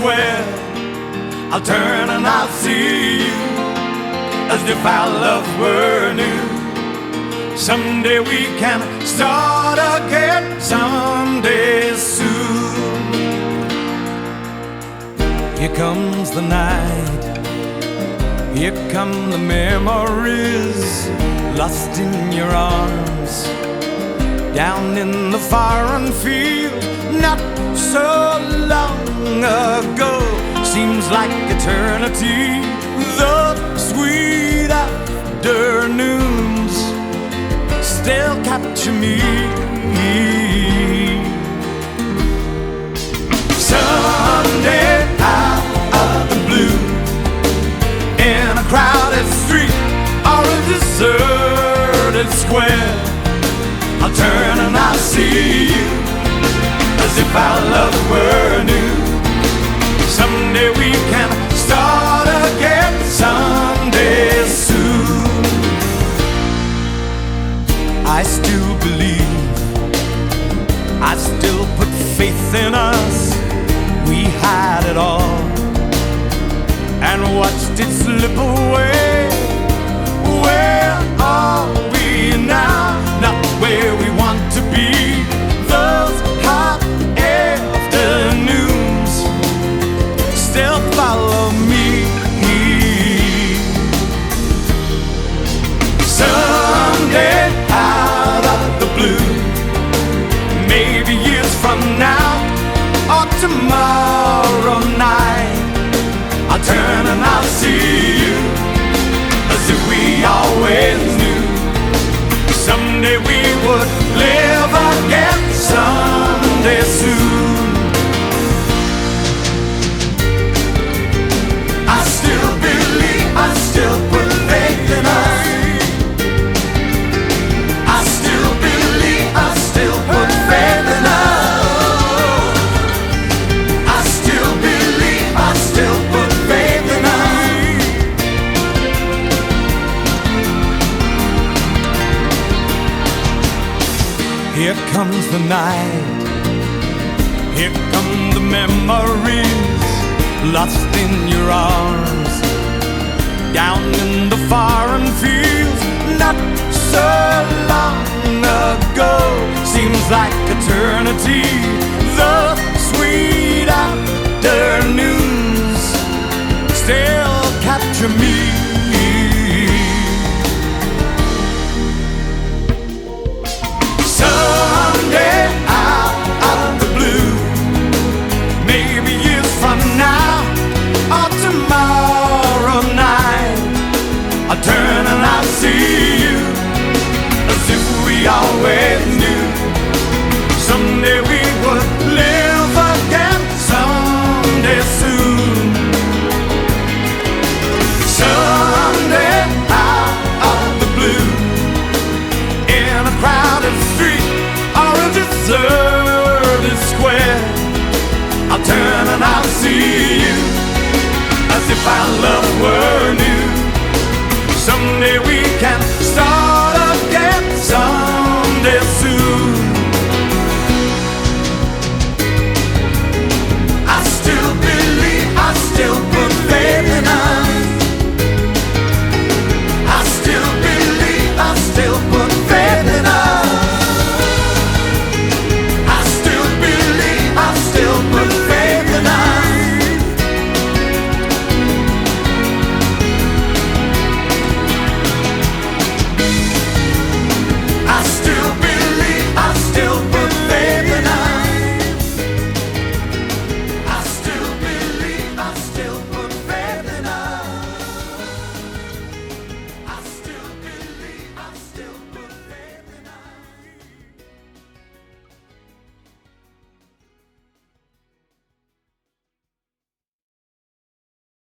square. I'll turn and I'll see you as if our love were new. Someday we can start again, someday soon. Here comes the night, here come the memories lost in your arms. Down in the foreign field, not so long ago, seems like eternity. The sweet afternoons still capture me. Someday out of the blue, in a crowded street or a deserted square, I'll turn and I'll see you as if our love. Someday we can start again, someday soon. I still believe, I still put faith in us. We had it all and watched it slip away. From now or tomorrow night, I'll turn and I'll see Here comes the night. Here come the memories lost in your arms. Down in the foreign fields, not so long ago. Seems like eternity. The sweet afternoons still capture me. Someday see you as if our love were new. Someday we